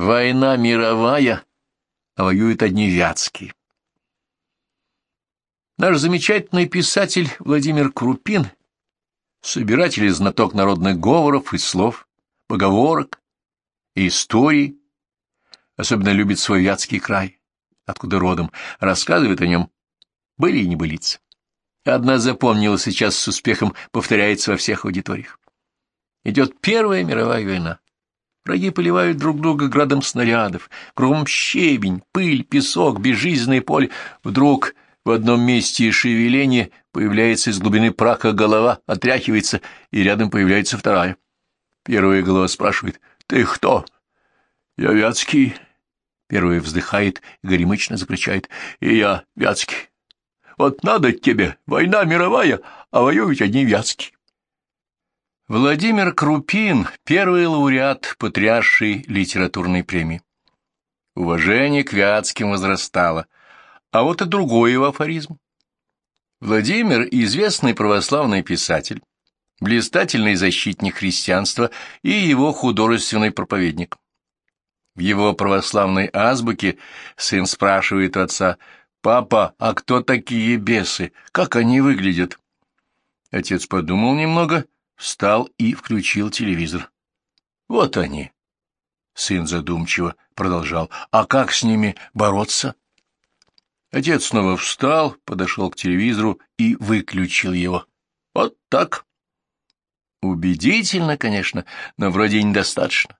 Война мировая, а воюют одни вятские. Наш замечательный писатель Владимир Крупин, собиратель и знаток народных говоров и слов, поговорок и историй, особенно любит свой вятский край, откуда родом, рассказывает о нем были и небылицы. Одна запомнила сейчас с успехом, повторяется во всех аудиториях. Идет Первая мировая война. Враги поливают друг друга градом снарядов, кругом щебень, пыль, песок, безжизненное поле. Вдруг в одном месте шевеление, появляется из глубины праха голова, отряхивается, и рядом появляется вторая. Первая голова спрашивает, «Ты кто?» «Я Вятский». Первая вздыхает и горемычно закричает, «И я Вятский». «Вот надо тебе, война мировая, а воюют одни Вятские». Владимир Крупин — первый лауреат, потрясший литературной премии. Уважение к Вятским возрастало, а вот и другой его афоризм. Владимир — известный православный писатель, блистательный защитник христианства и его художественный проповедник. В его православной азбуке сын спрашивает отца, «Папа, а кто такие бесы? Как они выглядят?» Отец подумал немного — встал и включил телевизор. Вот они. Сын задумчиво продолжал. А как с ними бороться? Отец снова встал, подошел к телевизору и выключил его. Вот так. Убедительно, конечно, но вроде недостаточно.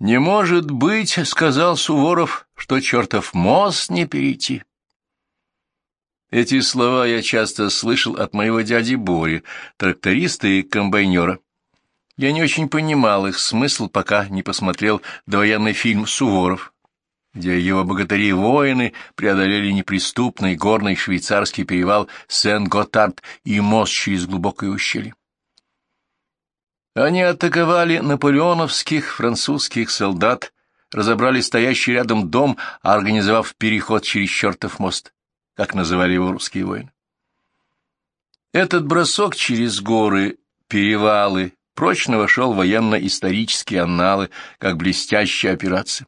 «Не может быть, — сказал Суворов, — что чертов мост не перейти». Эти слова я часто слышал от моего дяди Бори, тракториста и комбайнера. Я не очень понимал их смысл, пока не посмотрел довоенный фильм «Суворов», где его богатыри-воины преодолели неприступный горный швейцарский перевал Сен-Готард и мост через глубокое ущелье. Они атаковали наполеоновских французских солдат, разобрали стоящий рядом дом, организовав переход через чертов мост как называли его русские воины. Этот бросок через горы, перевалы, прочно вошел в военно-исторические анналы, как блестящая операция.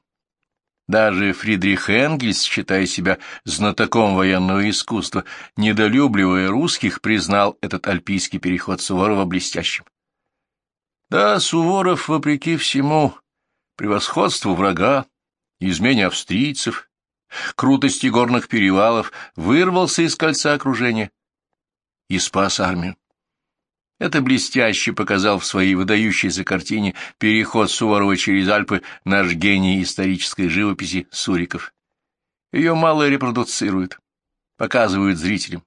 Даже Фридрих Энгельс, считая себя знатоком военного искусства, недолюбливая русских, признал этот альпийский переход Суворова блестящим. Да, Суворов, вопреки всему, превосходству врага, измене австрийцев, крутости горных перевалов, вырвался из кольца окружения и спас армию. Это блестяще показал в своей выдающейся картине переход Суворова через Альпы наш гений исторической живописи Суриков. Ее мало репродуцируют, показывают зрителям.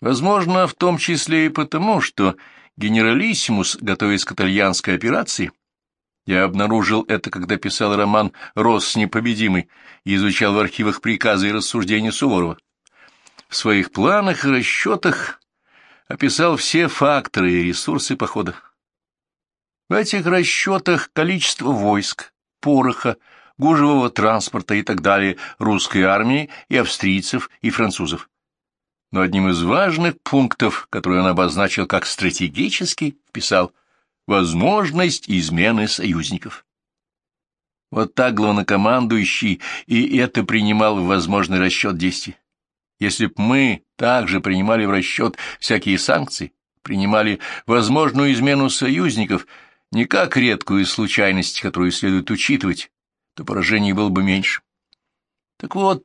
Возможно, в том числе и потому, что генералиссимус, готовясь к итальянской операции, я обнаружил это, когда писал роман «Рос непобедимый» и изучал в архивах приказы и рассуждения Суворова. В своих планах и расчетах описал все факторы и ресурсы похода. В этих расчетах количество войск, пороха, гужевого транспорта и так далее русской армии и австрийцев и французов. Но одним из важных пунктов, который он обозначил как стратегический, писал – возможность измены союзников. Вот так главнокомандующий и это принимал в возможный расчет действий. Если б мы также принимали в расчет всякие санкции, принимали возможную измену союзников не как редкую случайность, которую следует учитывать, то поражений было бы меньше. Так вот,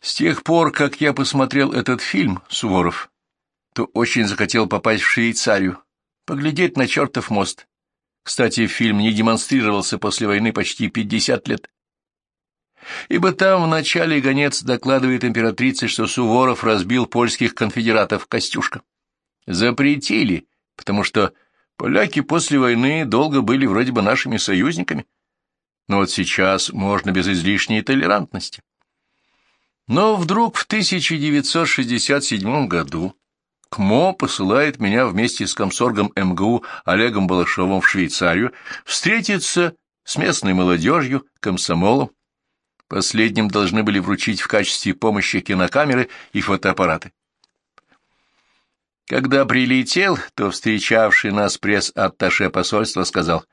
с тех пор, как я посмотрел этот фильм, Суворов, то очень захотел попасть в Швейцарию, поглядеть на чертов мост. Кстати, фильм не демонстрировался после войны почти 50 лет. Ибо там в начале гонец докладывает императрице, что Суворов разбил польских конфедератов Костюшка. Запретили, потому что поляки после войны долго были вроде бы нашими союзниками. Но вот сейчас можно без излишней толерантности. Но вдруг в 1967 году КМО посылает меня вместе с комсоргом МГУ Олегом Балашовым в Швейцарию встретиться с местной молодежью, комсомолом. Последним должны были вручить в качестве помощи кинокамеры и фотоаппараты. Когда прилетел, то встречавший нас пресс-атташе посольства сказал,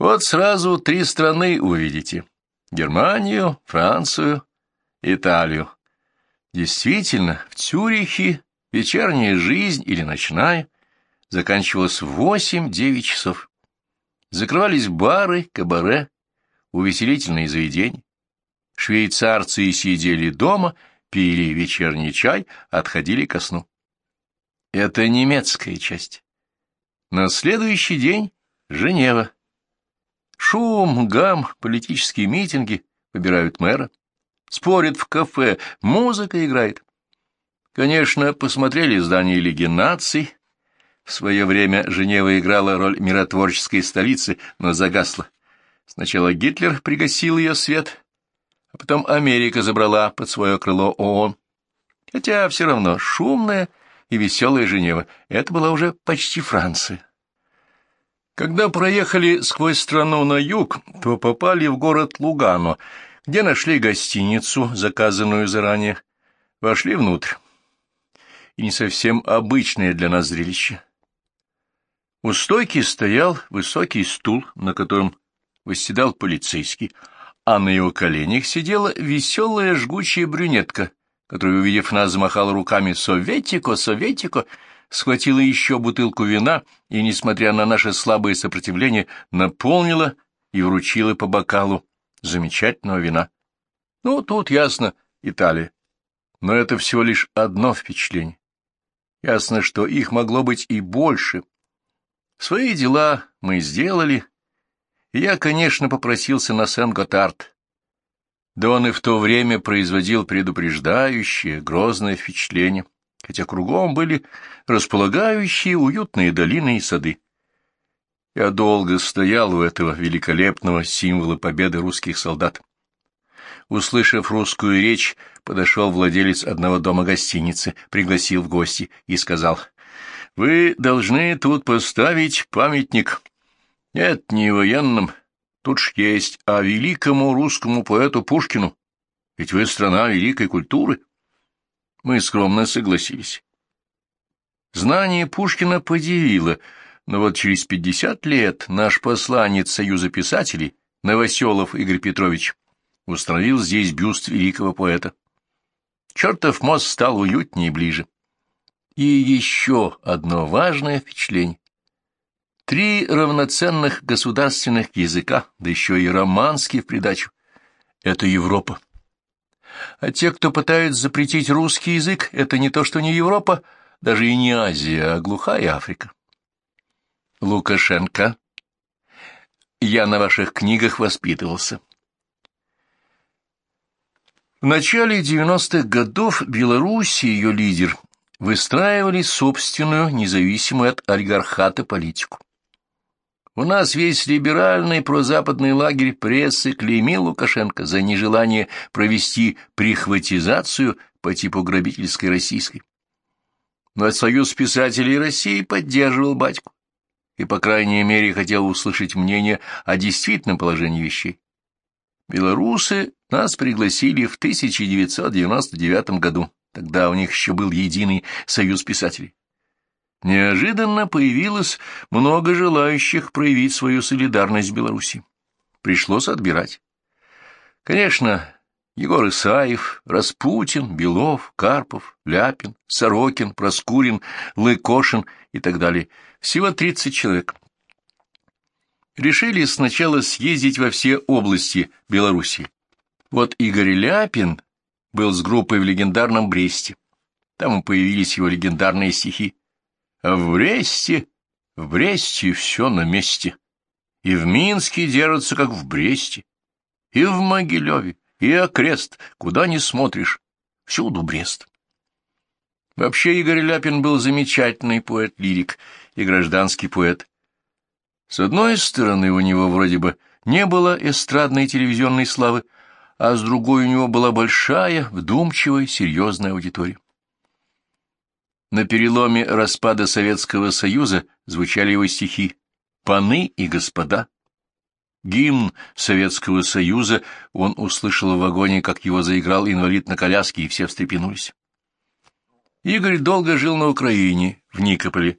Вот сразу три страны увидите. Германию, Францию, Италию. Действительно, в Цюрихе вечерняя жизнь или ночная заканчивалась в восемь-девять часов. Закрывались бары, кабаре, увеселительные заведения. Швейцарцы сидели дома, пили вечерний чай, отходили ко сну. Это немецкая часть. На следующий день — Женева. Шум, гам, политические митинги, выбирают мэра, спорят в кафе, музыка играет. Конечно, посмотрели здание Лиги наций. В свое время Женева играла роль миротворческой столицы, но загасла. Сначала Гитлер пригасил ее свет, а потом Америка забрала под свое крыло ООН. Хотя все равно шумная и веселая Женева — это была уже почти Франция. Когда проехали сквозь страну на юг, то попали в город Лугано, где нашли гостиницу, заказанную заранее. Вошли внутрь. И не совсем обычное для нас зрелище. У стойки стоял высокий стул, на котором восседал полицейский, а на его коленях сидела веселая жгучая брюнетка, которая, увидев нас, замахала руками «Советико, Советико!» схватила еще бутылку вина и, несмотря на наше слабое сопротивление, наполнила и вручила по бокалу замечательного вина. Ну, тут ясно, Италия. Но это всего лишь одно впечатление. Ясно, что их могло быть и больше. Свои дела мы сделали, я, конечно, попросился на Сен-Готард. Да он и в то время производил предупреждающее, грозное впечатление хотя кругом были располагающие уютные долины и сады. Я долго стоял у этого великолепного символа победы русских солдат. Услышав русскую речь, подошел владелец одного дома гостиницы, пригласил в гости и сказал, «Вы должны тут поставить памятник. Нет, не военным, тут ж есть, а великому русскому поэту Пушкину. Ведь вы страна великой культуры». Мы скромно согласились. Знание Пушкина подивило, но вот через пятьдесят лет наш посланец Союза писателей, Новоселов Игорь Петрович, установил здесь бюст великого поэта. Чертов мост стал уютнее и ближе. И еще одно важное впечатление. Три равноценных государственных языка, да еще и романский в придачу. Это Европа. А те, кто пытаются запретить русский язык, это не то, что не Европа, даже и не Азия, а глухая Африка. Лукашенко. Я на ваших книгах воспитывался. В начале 90-х годов Беларусь и ее лидер выстраивали собственную, независимую от олигархата политику. У нас весь либеральный прозападный лагерь прессы клеймил Лукашенко за нежелание провести прихватизацию по типу грабительской российской. Но Союз писателей России поддерживал батьку и, по крайней мере, хотел услышать мнение о действительном положении вещей. Белорусы нас пригласили в 1999 году, тогда у них еще был единый союз писателей. Неожиданно появилось много желающих проявить свою солидарность с Беларуси. Пришлось отбирать. Конечно, Егор Исаев, Распутин, Белов, Карпов, Ляпин, Сорокин, Проскурин, Лыкошин и так далее. Всего 30 человек. Решили сначала съездить во все области Белоруссии. Вот Игорь Ляпин был с группой в легендарном Бресте. Там появились его легендарные стихи. А в Бресте, в Бресте все на месте. И в Минске держатся, как в Бресте. И в Могилеве, и окрест, куда ни смотришь, всюду Брест. Вообще Игорь Ляпин был замечательный поэт-лирик и гражданский поэт. С одной стороны, у него вроде бы не было эстрадной телевизионной славы, а с другой у него была большая, вдумчивая, серьезная аудитория. На переломе распада Советского Союза звучали его стихи «Паны и господа». Гимн Советского Союза он услышал в вагоне, как его заиграл инвалид на коляске, и все встрепенулись. Игорь долго жил на Украине, в Никополе.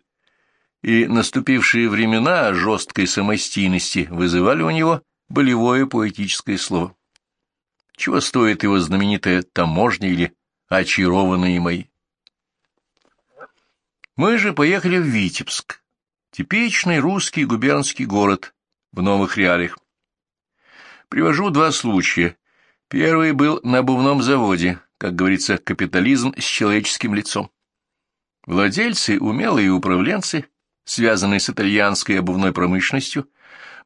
И наступившие времена жесткой самостийности вызывали у него болевое поэтическое слово. Чего стоит его знаменитая таможня или очарованные мои? Мы же поехали в Витебск, типичный русский губернский город в новых реалиях. Привожу два случая. Первый был на обувном заводе, как говорится, капитализм с человеческим лицом. Владельцы, умелые управленцы, связанные с итальянской обувной промышленностью,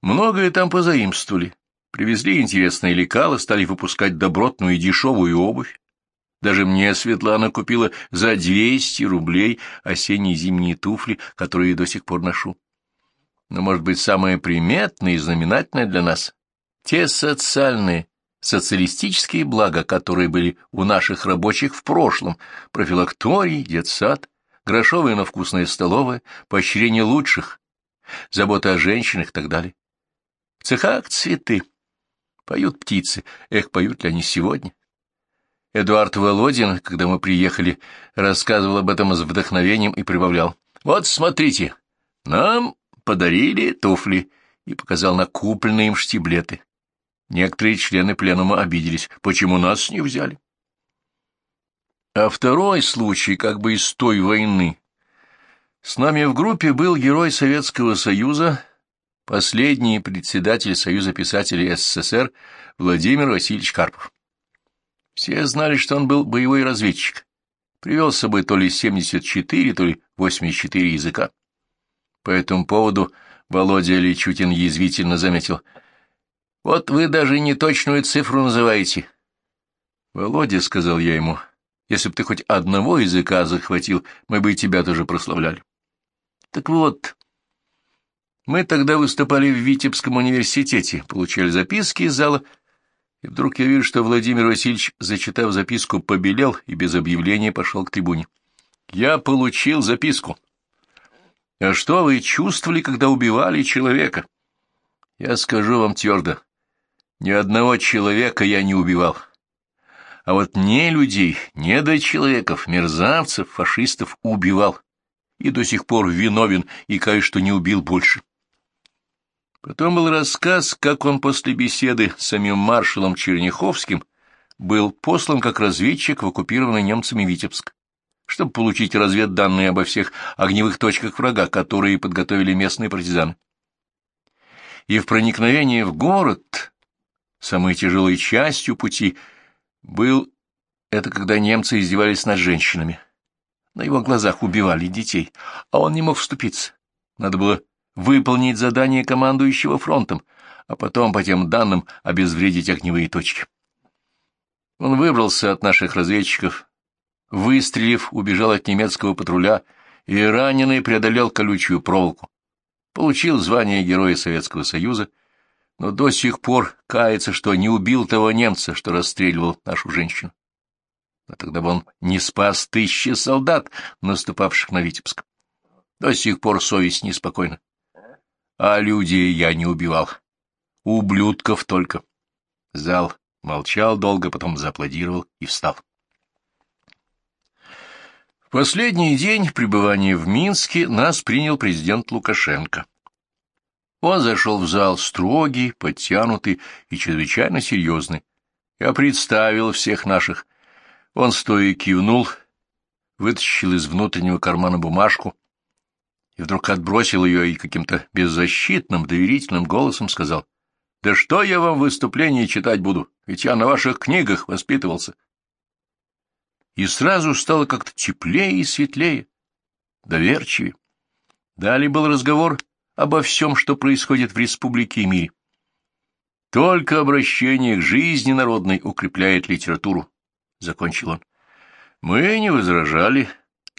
многое там позаимствовали, привезли интересные лекала, стали выпускать добротную и дешевую обувь. Даже мне Светлана купила за 200 рублей осенние зимние туфли, которые до сих пор ношу. Но, может быть, самое приметное и знаменательное для нас — те социальные, социалистические блага, которые были у наших рабочих в прошлом, профилакторий, детсад, грошовая, но вкусная столовая, поощрение лучших, забота о женщинах и так далее. В цехах цветы. Поют птицы. Эх, поют ли они сегодня? Эдуард Володин, когда мы приехали, рассказывал об этом с вдохновением и прибавлял. «Вот, смотрите, нам подарили туфли» и показал на купленные им штиблеты. Некоторые члены пленума обиделись, почему нас не взяли. А второй случай как бы из той войны. С нами в группе был герой Советского Союза, последний председатель Союза писателей СССР Владимир Васильевич Карпов. Все знали, что он был боевой разведчик. Привел с собой то ли 74, то ли 84 языка. По этому поводу Володя Личутин язвительно заметил. «Вот вы даже не точную цифру называете». «Володя», — сказал я ему, — если бы ты хоть одного языка захватил, мы бы и тебя тоже прославляли. Так вот, мы тогда выступали в Витебском университете, получали записки из зала, и вдруг я вижу, что Владимир Васильевич, зачитав записку, побелел и без объявления пошел к трибуне. Я получил записку. А что вы чувствовали, когда убивали человека? Я скажу вам твердо, ни одного человека я не убивал. А вот не людей, не до человеков, мерзавцев, фашистов убивал. И до сих пор виновен, и каюсь, что не убил больше. Потом был рассказ, как он после беседы с самим маршалом Черняховским был послан как разведчик в оккупированный немцами Витебск, чтобы получить разведданные обо всех огневых точках врага, которые подготовили местные партизаны. И в проникновении в город, самой тяжелой частью пути, был это, когда немцы издевались над женщинами. На его глазах убивали детей, а он не мог вступиться. Надо было выполнить задание командующего фронтом, а потом по тем данным обезвредить огневые точки. Он выбрался от наших разведчиков, выстрелив, убежал от немецкого патруля и раненый преодолел колючую проволоку. Получил звание Героя Советского Союза — но до сих пор кается, что не убил того немца, что расстреливал нашу женщину. А тогда бы он не спас тысячи солдат, наступавших на Витебск. До сих пор совесть неспокойна. А людей я не убивал. Ублюдков только. Зал молчал долго, потом зааплодировал и встал. В последний день пребывания в Минске нас принял президент Лукашенко. Он зашел в зал строгий, подтянутый и чрезвычайно серьезный. Я представил всех наших. Он стоя кивнул, вытащил из внутреннего кармана бумажку и вдруг отбросил ее и каким-то беззащитным, доверительным голосом сказал, «Да что я вам в выступлении читать буду, ведь я на ваших книгах воспитывался». И сразу стало как-то теплее и светлее, доверчивее. Далее был разговор обо всем, что происходит в республике и мире. Только обращение к жизни народной укрепляет литературу, — закончил он. Мы не возражали,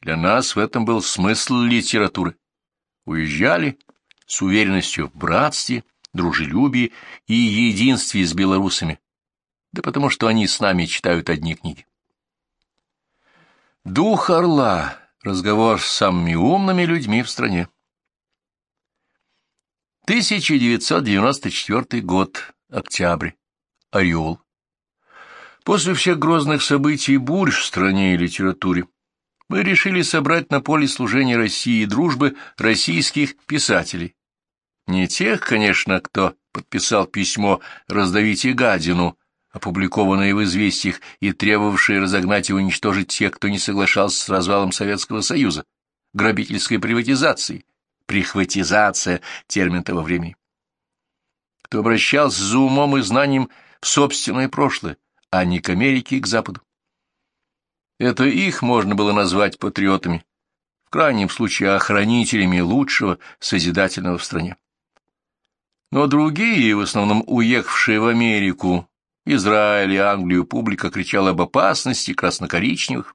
для нас в этом был смысл литературы. Уезжали с уверенностью в братстве, дружелюбии и единстве с белорусами, да потому что они с нами читают одни книги. Дух орла. Разговор с самыми умными людьми в стране. 1994 год, октябрь, Орел. После всех грозных событий и бурь в стране и литературе мы решили собрать на поле служения России и дружбы российских писателей. Не тех, конечно, кто подписал письмо «Раздавите гадину», опубликованное в «Известиях» и требовавшее разогнать и уничтожить тех, кто не соглашался с развалом Советского Союза, грабительской приватизацией, прихватизация — термин того времени. Кто обращался за умом и знанием в собственное прошлое, а не к Америке и к Западу. Это их можно было назвать патриотами, в крайнем случае охранителями лучшего созидательного в стране. Но другие, в основном уехавшие в Америку, Израиль и Англию, публика кричала об опасности красно-коричневых.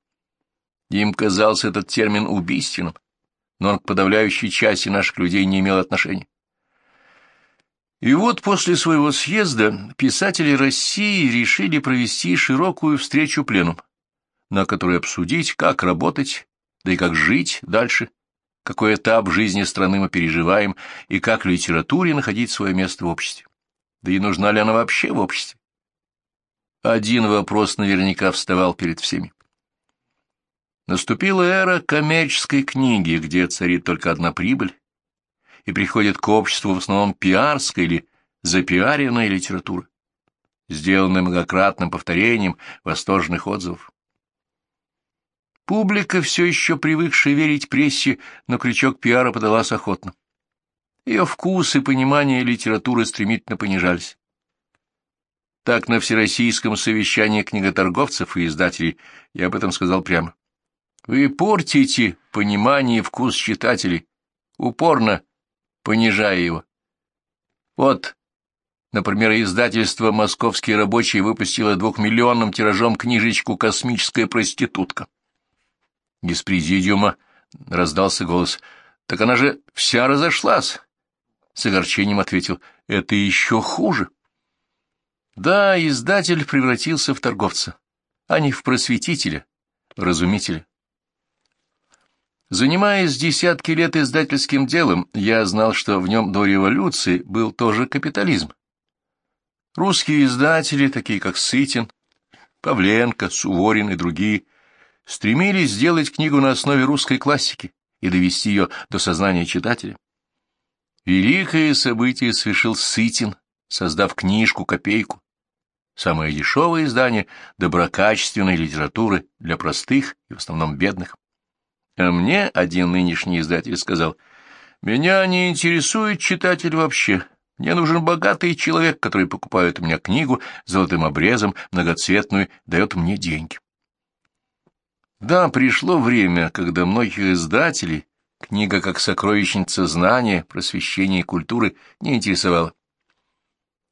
Им казался этот термин убийственным, но он к подавляющей части наших людей не имел отношения. И вот после своего съезда писатели России решили провести широкую встречу пленум на которой обсудить, как работать, да и как жить дальше, какой этап жизни страны мы переживаем и как в литературе находить свое место в обществе. Да и нужна ли она вообще в обществе? Один вопрос наверняка вставал перед всеми. Наступила эра коммерческой книги, где царит только одна прибыль, и приходит к обществу в основном пиарская или запиаренная литература, сделанная многократным повторением восторженных отзывов. Публика, все еще привыкшая верить прессе, на крючок пиара подалась охотно. Ее вкус и понимание литературы стремительно понижались. Так на Всероссийском совещании книготорговцев и издателей я об этом сказал прямо. Вы портите понимание и вкус читателей, упорно понижая его. Вот, например, издательство «Московские рабочие» выпустило двухмиллионным тиражом книжечку «Космическая проститутка». Из президиума раздался голос. «Так она же вся разошлась!» С огорчением ответил. «Это еще хуже!» Да, издатель превратился в торговца, а не в просветителя, разумителя. Занимаясь десятки лет издательским делом, я знал, что в нем до революции был тоже капитализм. Русские издатели, такие как Сытин, Павленко, Суворин и другие – стремились сделать книгу на основе русской классики и довести ее до сознания читателя. Великое событие совершил Сытин, создав книжку «Копейку», самое дешевое издание доброкачественной литературы для простых и в основном бедных. А мне один нынешний издатель сказал, «Меня не интересует читатель вообще. Мне нужен богатый человек, который покупает у меня книгу золотым обрезом, многоцветную, дает мне деньги». Да, пришло время, когда многих издателей книга как сокровищница знания, просвещения и культуры не интересовала.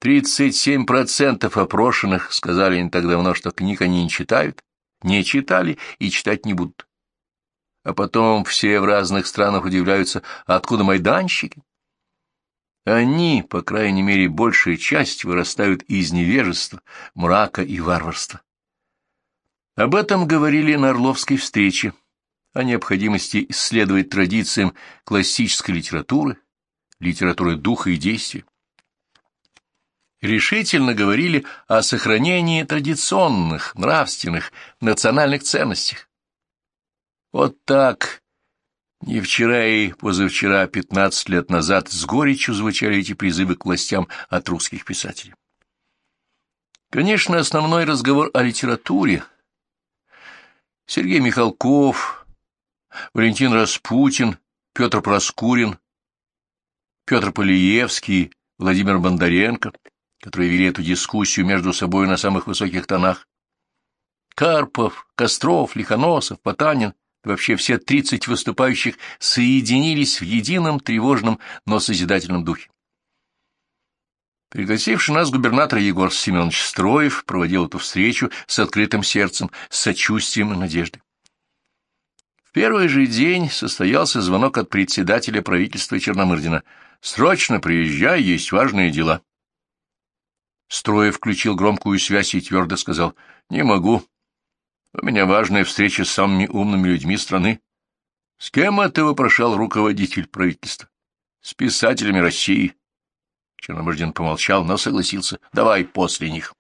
37% опрошенных сказали не так давно, что книг они не читают, не читали и читать не будут. А потом все в разных странах удивляются, откуда майданщики? Они, по крайней мере, большая часть вырастают из невежества, мрака и варварства. Об этом говорили на Орловской встрече, о необходимости исследовать традициям классической литературы, литературы духа и действия. Решительно говорили о сохранении традиционных, нравственных, национальных ценностях. Вот так, не вчера и позавчера, пятнадцать лет назад, с горечью звучали эти призывы к властям от русских писателей. Конечно, основной разговор о литературе – Сергей Михалков, Валентин Распутин, Петр Проскурин, Петр Полиевский, Владимир Бондаренко, которые вели эту дискуссию между собой на самых высоких тонах. Карпов, Костров, Лихоносов, Потанин, вообще все тридцать выступающих соединились в едином тревожном, но созидательном духе. Пригласивший нас губернатор Егор Семенович Строев проводил эту встречу с открытым сердцем, с сочувствием и надеждой. В первый же день состоялся звонок от председателя правительства Черномырдина. «Срочно приезжай, есть важные дела». Строев включил громкую связь и твердо сказал, «Не могу. У меня важная встреча с самыми умными людьми страны». «С кем это вопрошал руководитель правительства?» «С писателями России». Черномырдин помолчал, но согласился. Давай после них.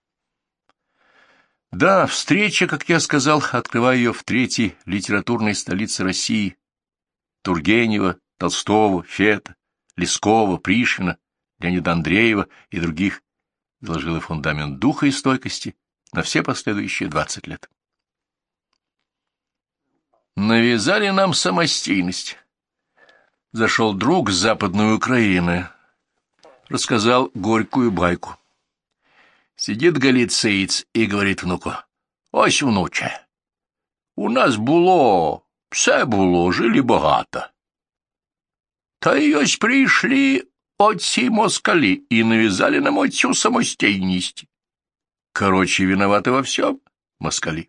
Да, встреча, как я сказал, открывая ее в третьей литературной столице России, Тургенева, Толстого, Фета, Лескова, Пришвина, Леонида Андреева и других, заложила фундамент духа и стойкости на все последующие двадцать лет Навязали нам самостийность. Зашел друг с Западной Украины, рассказал горькую байку. Сидит галицеец и говорит внуку, «Ось, внуче, у нас було, все було, жили багато. Та й ось прийшли отці москали и навязали нам оцю самостійність. Короче, виноваты во всем москали.